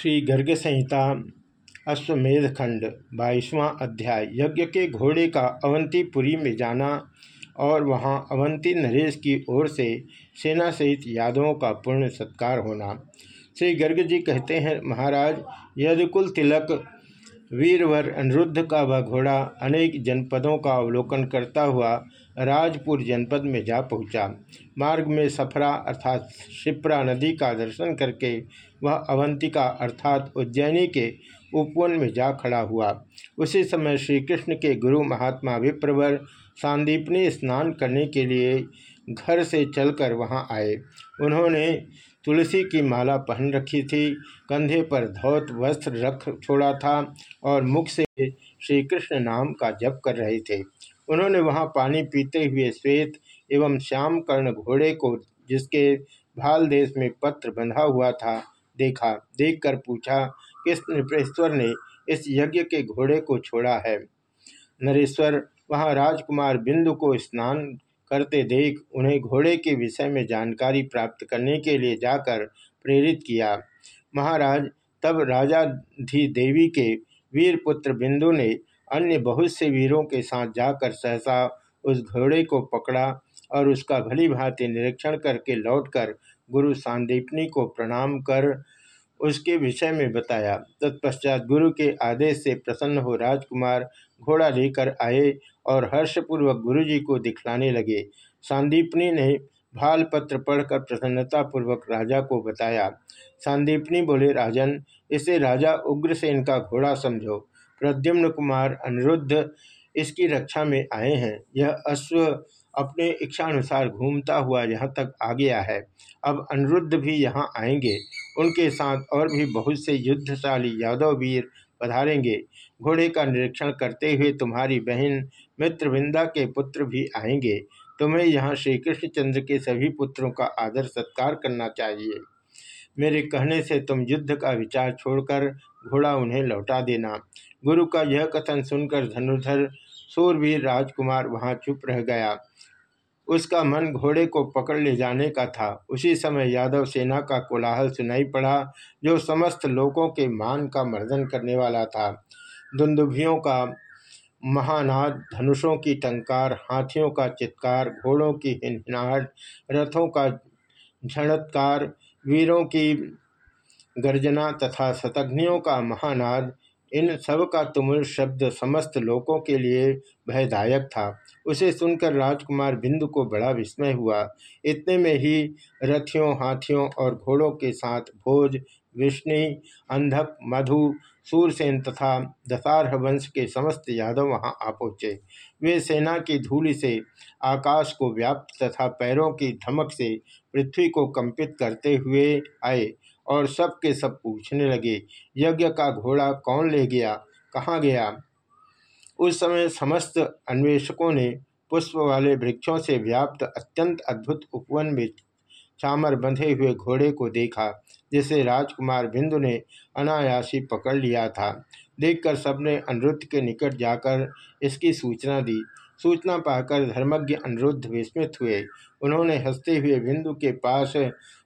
श्री गर्ग संहिता, अश्वमेध खंड, बाईसवां अध्याय, यज्ञ के घोड़े का अवंतीपुरी में जाना और वहाँ अवंती नरेश की ओर से सेना सहित यादवों का पूर्ण सत्कार होना। श्री गर्ग जी कहते हैं, महाराज, यदकुल तिलक वीरवर अनिरुद्ध का वह घोड़ा अनेक जनपदों का अवलोकन करता हुआ राजपुर जनपद में जा पहुँचा। मार्ग में सफरा अर्थात शिप्रा नदी का दर्शन करके वह अवंतिका अर्थात उज्जैनी के उपवन में जा खड़ा हुआ उसी समय श्री कृष्ण के गुरु महात्मा विप्रवर सांदीपनी स्नान करने के लिए घर से चलकर वहाँ आए उन्होंने तुलसी की माला पहन रखी थी, कंधे पर धौत वस्त्र रख छोड़ा था और मुख से श्री कृष्ण नाम का जप कर रहे थे। उन्होंने वहाँ पानी पीते हुए श्वेत एवं श्याम कर्ण घोड़े को, जिसके भाल देश में पत्र बंधा हुआ था, देखा। देखकर पूछा, किस नृपेश्वर ने इस यज्ञ के घोड़े को छोड़ा है? नरेश्वर, वहाँ राजकुमार बिंदु को स्नान करते देख उन्हें घोड़े के विषय में जानकारी प्राप्त करने के लिए जाकर प्रेरित किया। महाराज, तब राजा धी देवी के वीर पुत्र बिंदु ने अन्य बहुत से वीरों के साथ जाकर सहसा उस घोड़े को पकड़ा और उसका भली भांति निरीक्षण करके लौटकर गुरु सांदीपनी को प्रणाम कर उसके विषय में बताया। तत्पश्चात गुरु के आदेश से प्रसन्न हो राजकुमार घोड़ा लेकर आए और हर्षपूर्वक गुरु जी को दिखलाने लगे। सांदीपनी ने भाल पत्र पढ़कर प्रसन्नतापूर्वक राजा को बताया, सांदीपनी बोले, राजन, इसे राजा उग्रसेन का घोड़ा समझो। प्रद्युम्न कुमार अनिरुद्ध इसकी रक्षा में आए हैं। यह अश्व अपने इच्छानुसार घूमता हुआ यहाँ तक आ गया है। अब अनिरुद्ध भी यहाँ आएँगे। उनके साथ और भी बहुत से युद्धशाली यादव वीर पधारेंगे। घोड़े का निरीक्षण करते हुए तुम्हारी बहन मित्रविंदा के पुत्र भी आएँगे, तुम्हें यहाँ श्री कृष्णचंद्र के सभी पुत्रों का आदर सत्कार करना चाहिए। मेरे कहने से तुम युद्ध का विचार छोड़कर घोड़ा उन्हें लौटा देना। गुरु का यह कथन सुनकर धनुधर सूरवीर राजकुमार वहाँ चुप रह गया। उसका मन घोड़े को पकड़ ले जाने का था। उसी समय यादव सेना का कोलाहल सुनाई पड़ा, जो समस्त लोगों के मान का मर्दन करने वाला था। दुंदुभियों का महानाद, धनुषों की टंकार, हाथियों का चित्कार, घोड़ों की हिनहिनाहट, रथों का झणत्कार वीरों की गर्जना तथा शतघ्नियों का महानाद इन सब का तुमुल शब्द समस्त लोगों के लिए भयदायक था। उसे सुनकर राजकुमार बिंदु को बड़ा विस्मय हुआ। इतने में ही रथियों, हाथियों और घोड़ों के साथ भोज, विष्णु, अंधक, मधु, सूरसेन तथा दशारह वंश के समस्त यादव वहाँ आ पहुँचे। वे सेना की धूलि से, आकाश को व्याप्त तथा पैरों की धमक से पृथ्वी को कंपित करते हुए आए। और सब के सब पूछने लगे, यज्ञ का घोड़ा कौन ले गया, कहाँ गया? उस समय समस्त अन्वेषकों ने पुष्प वाले वृक्षों से व्याप्त अत्यंत अद्भुत उपवन में चामर बंधे हुए घोड़े को देखा, जिसे राजकुमार बिंदु ने अनायासी पकड़ लिया था। देखकर सबने अनिरुद्ध के निकट जाकर इसकी सूचना दी। सूचना पाकर धर्मज्ञ अनिरुद्ध विस्मित हुए। उन्होंने हँसते हुए बिंदु के पास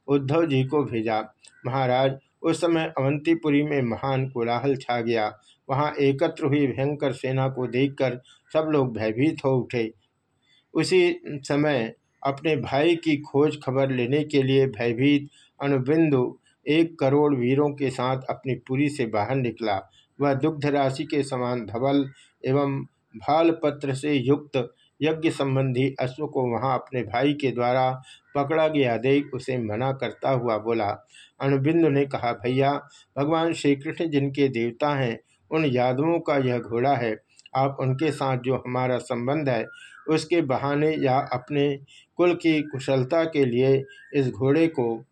उद्धव जी को भेजा। महाराज। उस समय अवंतीपुरी में महान कोलाहल छा गया। वहाँ एकत्र हुई भयंकर सेना को देखकर सब लोग भयभीत हो उठे। उसी समय अपने भाई की खोज खबर लेने के लिए भयभीत अनुबिंदु एक करोड़ वीरों के साथ अपनी पुरी से बाहर निकला। वह दुग्ध राशि के समान धवल एवं भाल पत्र से युक्त यज्ञ संबंधी अश्व को वहाँ अपने भाई के द्वारा पकड़ा गया। देख उसे मना करता हुआ बोला अनुबिंदु ने कहा, भैया, भगवान श्री कृष्ण जिनके देवता हैं, उन यादवों का यह घोड़ा है। आप उनके साथ जो हमारा संबंध है, उसके बहाने या अपने कुल की कुशलता के लिए इस घोड़े को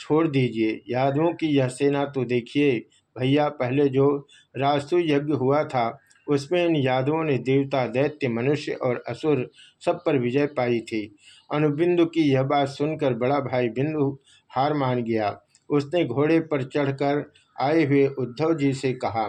छोड़ दीजिए। यादवों की यह सेना तो देखिए, भैया, पहले जो राजसु यज्ञ हुआ था उसमें इन यादवों ने देवता, दैत्य, मनुष्य और असुर सब पर विजय पाई थी। अनुबिंदु की यह बात सुनकर बड़ा भाई बिंदु हार मान गया। उसने घोड़े पर चढ़कर आए हुए उद्धव जी से कहा,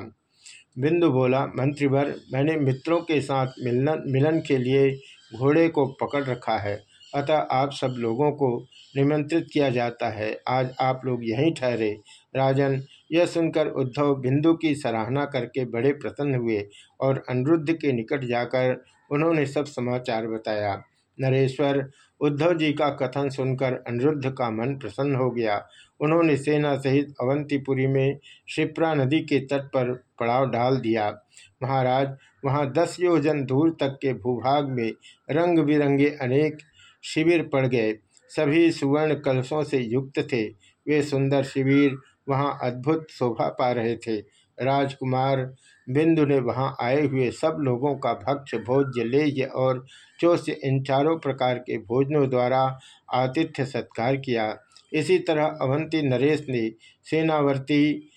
बिंदु बोला, मंत्रीवर, मैंने मित्रों के साथ मिलन मिलन के लिए घोड़े को पकड़ रखा है। अतः आप सब लोगों को निमंत्रित किया जाता है। आज आप लोग यहीं ठहरे। राजन, यह सुनकर उद्धव बिंदु की सराहना करके बड़े प्रसन्न हुए और अनिरुद्ध के निकट जाकर उन्होंने सब समाचार बताया। नरेश्वर, उद्धव जी का कथन सुनकर अनिरुद्ध का मन प्रसन्न हो गया। उन्होंने सेना सहित अवंतीपुरी में शिप्रा नदी के तट पर पड़ाव डाल दिया। महाराज, वहाँ दस योजन दूर तक के भूभाग में रंग बिरंगे अनेक शिविर पड़ गए। सभी सुवर्ण कलशों से युक्त थे। वे सुंदर शिविर, वहाँ अद्भुत शोभा पा रहे थे। राजकुमार बिंदु ने वहाँ आए हुए सब लोगों का भक्ष भोज्य लेह्य और चोस्य इन चारों प्रकार के भोजनों द्वारा आतिथ्य सत्कार किया। इसी तरह अवंती नरेश ने सेनावर्ती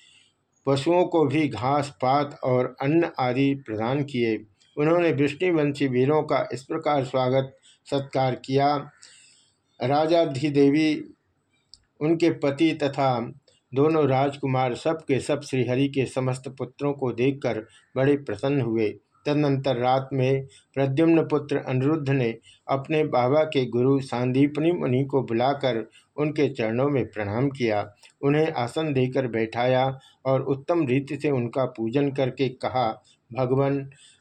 पशुओं को भी घास, पात और अन्न आदि प्रदान किए। उन्होंने विष्णुवंशी वीरों का इस प्रकार स्वागत सत्कार किया। राजाधिदेवी उनके पति तथा दोनों राजकुमार सब के सब श्रीहरि के समस्त पुत्रों को देखकर बड़े प्रसन्न हुए। तदनंतर रात में प्रद्युम्न पुत्र अनिरुद्ध ने अपने बाबा के गुरु सांदीपनी मुनि को बुलाकर उनके चरणों में प्रणाम किया। उन्हें आसन देकर बैठाया और उत्तम रीति से उनका पूजन करके कहा, भगवान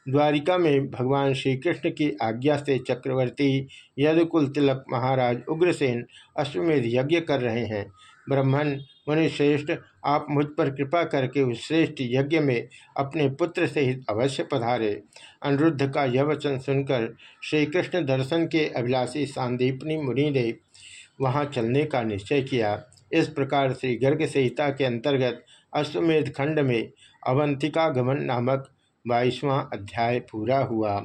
द्वारिका में भगवान श्री कृष्ण की आज्ञा से चक्रवर्ती यदुकुल तिलक महाराज उग्रसेन अश्वमेध यज्ञ कर रहे हैं। ब्राह्मण, मुनिश्रेष्ठ, आप मुझ पर कृपा करके उस श्रेष्ठ यज्ञ में अपने पुत्र सहित अवश्य पधारे। अनिरुद्ध का यह वचन सुनकर श्री कृष्ण दर्शन के अभिलाषी सांदीपनी मुनि ने वहाँ चलने का निश्चय किया। इस प्रकार श्री गर्ग संहिता के अंतर्गत अश्वमेध खंड में अवंतिका गमन नामक बाईसवां अध्याय पूरा हुआ।